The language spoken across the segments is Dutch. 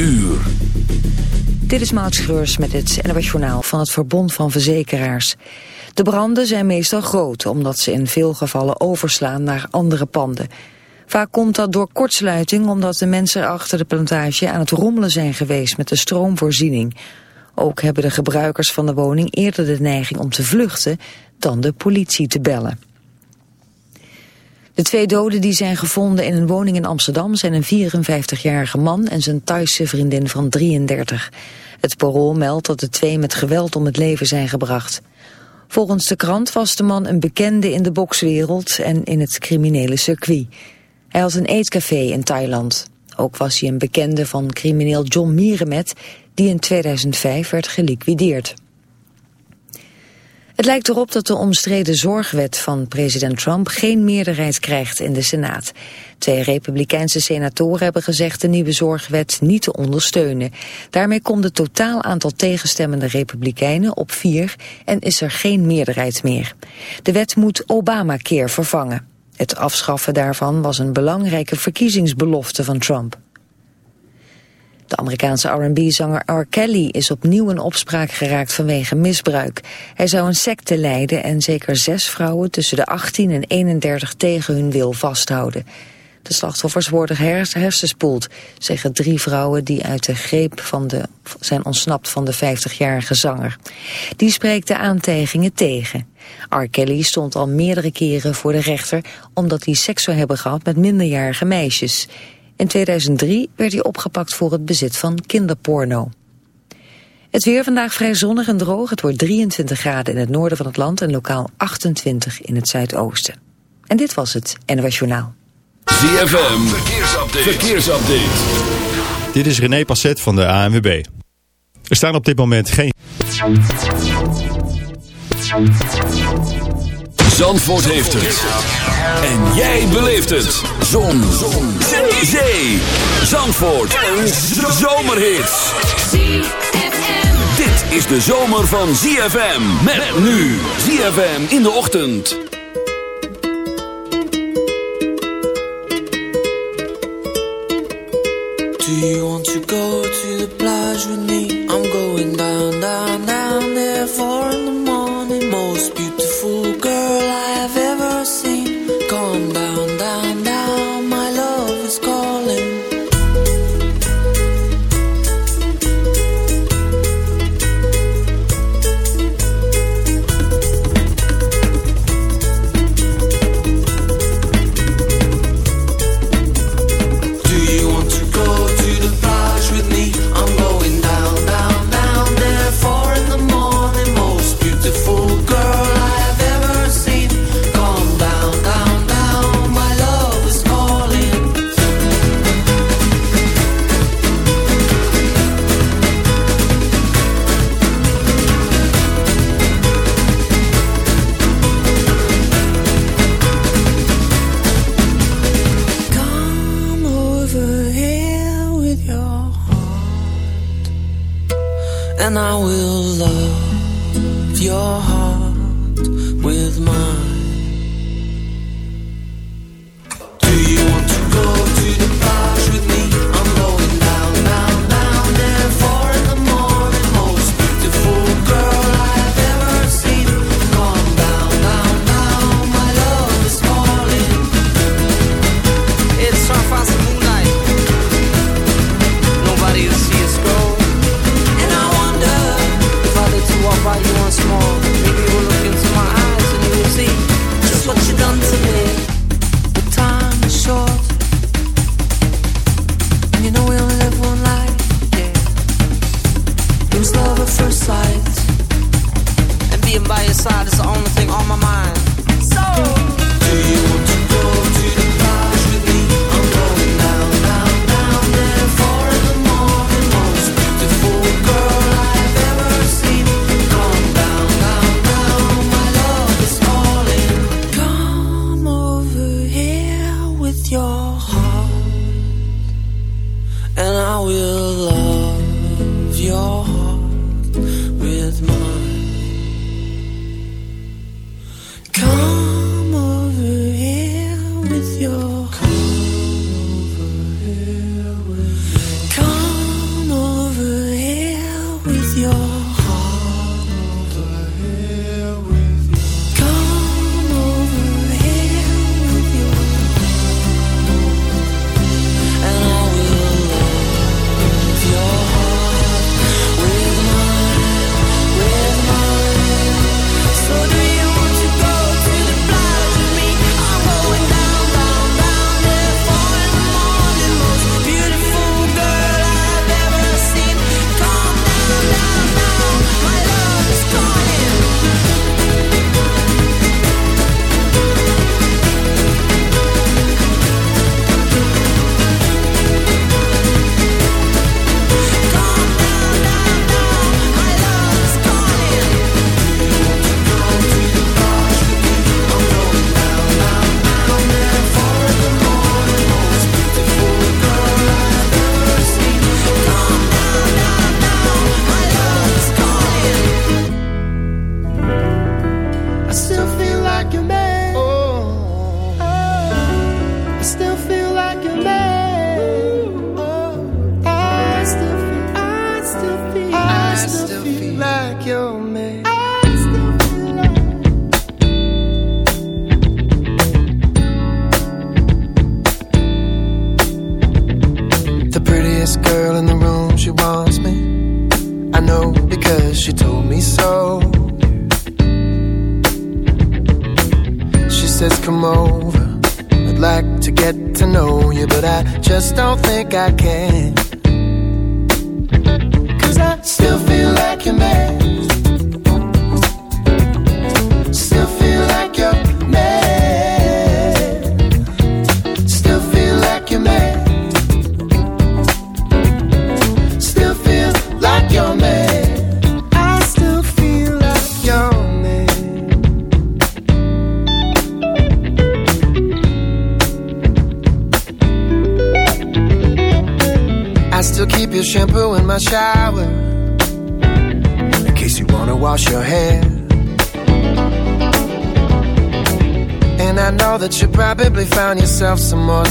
uur. Dit is Maud Schreurs met het Journaal van het Verbond van Verzekeraars. De branden zijn meestal groot, omdat ze in veel gevallen overslaan naar andere panden. Vaak komt dat door kortsluiting, omdat de mensen achter de plantage aan het rommelen zijn geweest met de stroomvoorziening. Ook hebben de gebruikers van de woning eerder de neiging om te vluchten dan de politie te bellen. De twee doden die zijn gevonden in een woning in Amsterdam zijn een 54-jarige man en zijn Thaise vriendin van 33. Het parool meldt dat de twee met geweld om het leven zijn gebracht. Volgens de krant was de man een bekende in de bokswereld en in het criminele circuit. Hij had een eetcafé in Thailand. Ook was hij een bekende van crimineel John Mierenmet, die in 2005 werd geliquideerd. Het lijkt erop dat de omstreden zorgwet van president Trump geen meerderheid krijgt in de Senaat. Twee republikeinse senatoren hebben gezegd de nieuwe zorgwet niet te ondersteunen. Daarmee komt het totaal aantal tegenstemmende republikeinen op vier en is er geen meerderheid meer. De wet moet Obamacare vervangen. Het afschaffen daarvan was een belangrijke verkiezingsbelofte van Trump. De Amerikaanse R&B-zanger R. Kelly is opnieuw in opspraak geraakt vanwege misbruik. Hij zou een secte leiden en zeker zes vrouwen tussen de 18 en 31 tegen hun wil vasthouden. De slachtoffers worden hersenspoeld, zeggen drie vrouwen die uit de greep van de, zijn ontsnapt van de 50-jarige zanger. Die spreekt de aantijgingen tegen. R. Kelly stond al meerdere keren voor de rechter omdat hij seks zou hebben gehad met minderjarige meisjes. In 2003 werd hij opgepakt voor het bezit van kinderporno. Het weer vandaag vrij zonnig en droog. Het wordt 23 graden in het noorden van het land en lokaal 28 in het zuidoosten. En dit was het NOS Journaal. ZFM, verkeersupdate. verkeersupdate. Dit is René Passet van de ANWB. Er staan op dit moment geen... Zandvoort heeft het. En jij beleeft het. Zon. Zon. Zee. Zandvoort. Een zomerhit. Dit is de zomer van ZFM. Met nu. ZFM in de ochtend. Do you want to go to the plage with me? I'm going down, down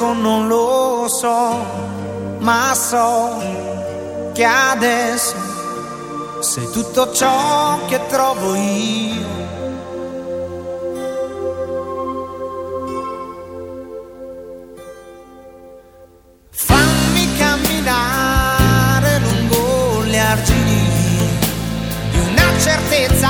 Cerco non lo so, ma so che adesso sei tutto ciò che trovo io. Fammi camminare lungo gli argini di una certezza,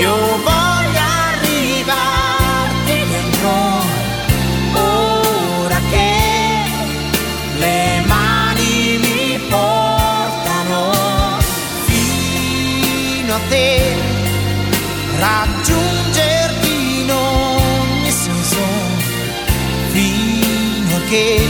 Io voglio arrivarti dentro ora che le mani mi portano fino a te, raggiungerti in ogni senso, fino a che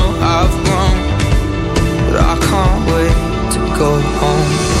go home.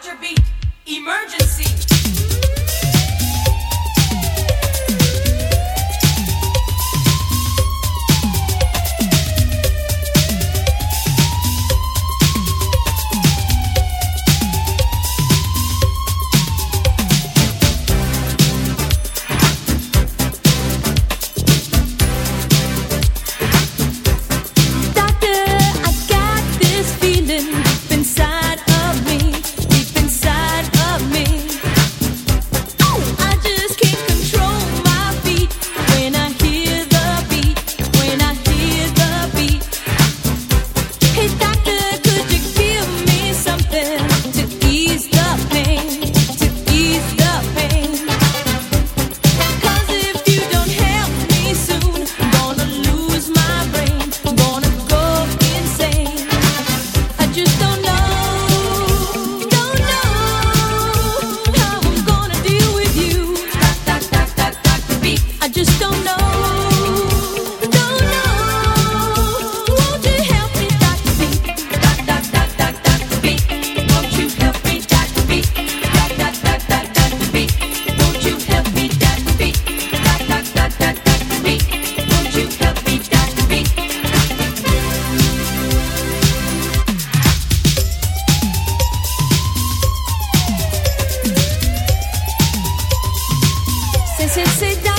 se se se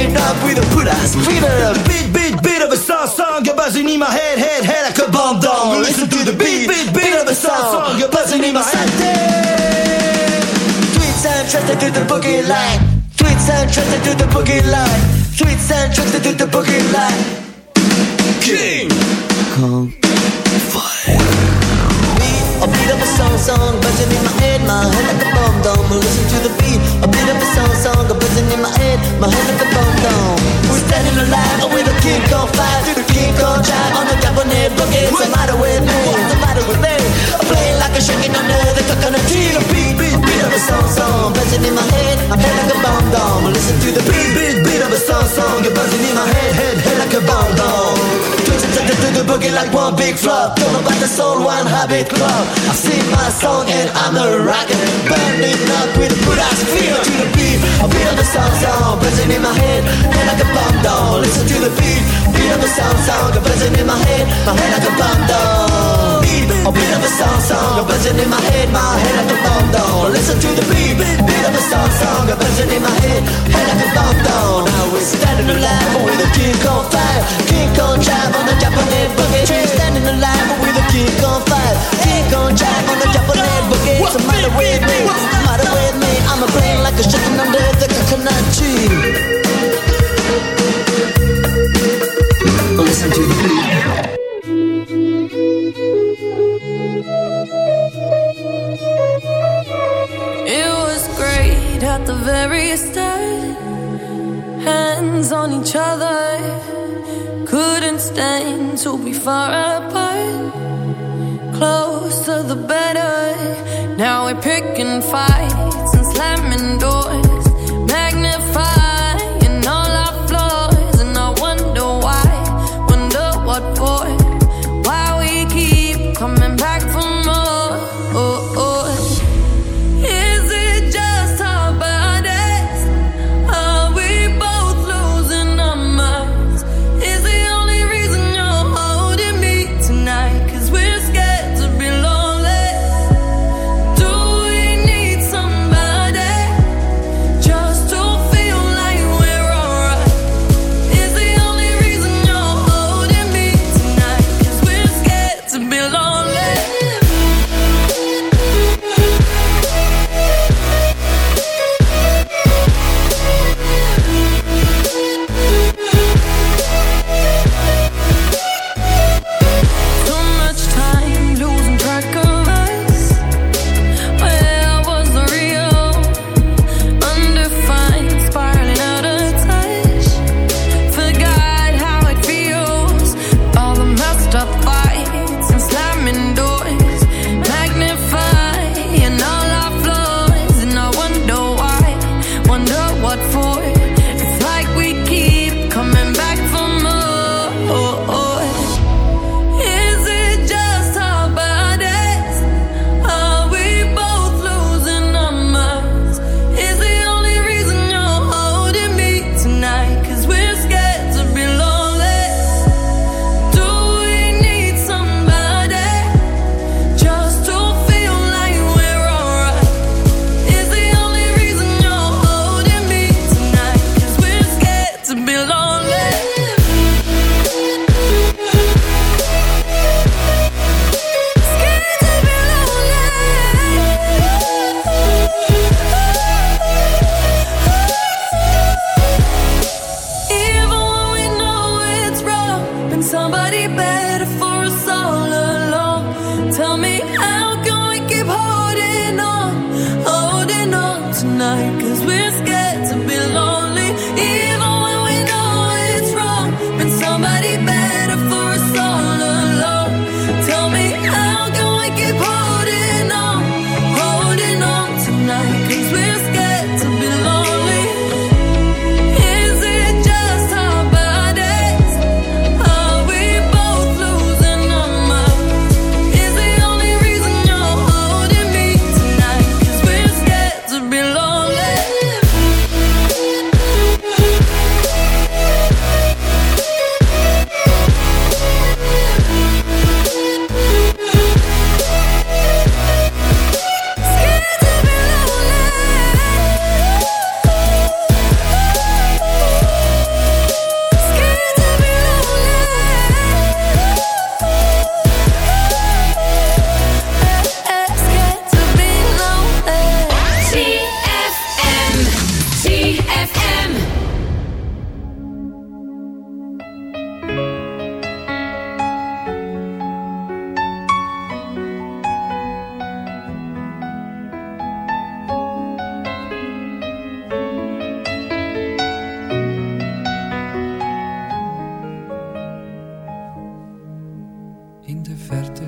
I'm up with a put ass fever. Beat, beat, beat of a song, song, a buzzing in my head, head, head like a bomb doll. Listen to the beat, beat, beat of a song, song, a buzzing in my head. Tweets and trusted to the boogie line. Tweets and trusted to the boogie line. Tweets and trusted to the boogie line. King Kong a beat of a song, song, buzzing in my head, my head like a bomb dome. Listen to the beat, a a song, song, buzzing in my head, my head like a bomb dome. We're standing alive with a King Kong five, to the King Kong drive on the Japanese boogie. What's the matter with me? What's the matter with me? I'm playing like a shaking under the coconut tree. The beat, beat, beat of a song, song, buzzing in my head, my head like a bomb dome. Listen to the beat, beat, beat of a song, song, buzzing in my head, head, head like a bomb. Twisted to the boogie like one big flop. Don't know about the soul, one habit club. I sing my song and I'm a rocker Burning up with a good ass feel to the beat A beat of the sound sound buzzing in my head. Head like a bomb down Listen to the beat. Beat of the sound sound buzzing in my head. My head like a bomb down Beat. A beat of the sound sound buzzing in my head. My head like a bomb down Listen to the beat. Beat of the sound sound buzzing in my head. Head like a bomb down Now we're standing alive with a King Kong fire. King Kong drive on the Japanese boogie. Standing alive with a King Kong fire. King Kong drive on the Japanese boogie. What's the matter with me? What's the matter with me? I'm a brain like a chicken under the coconut tree Listen to the beat It was great at the very start. Hands on each other. Couldn't stand to be far apart. Closer the better. Now we're picking fights slamming doors.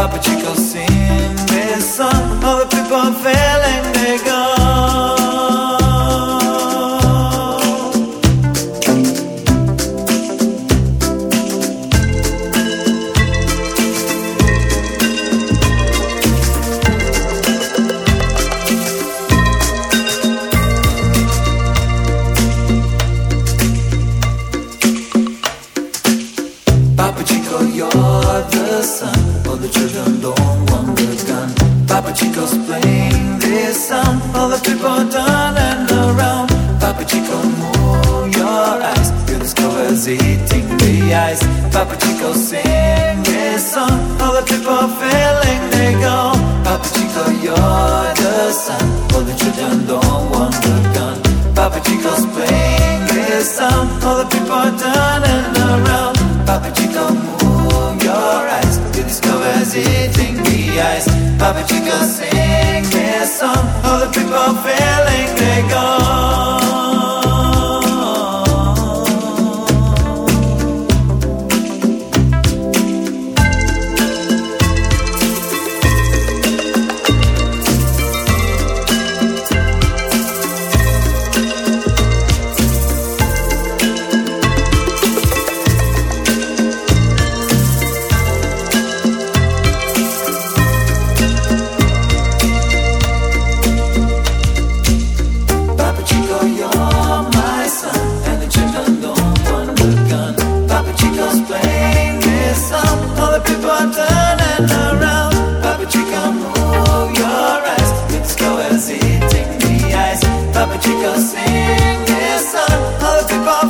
capa de calcinha. Africa sing this song. How people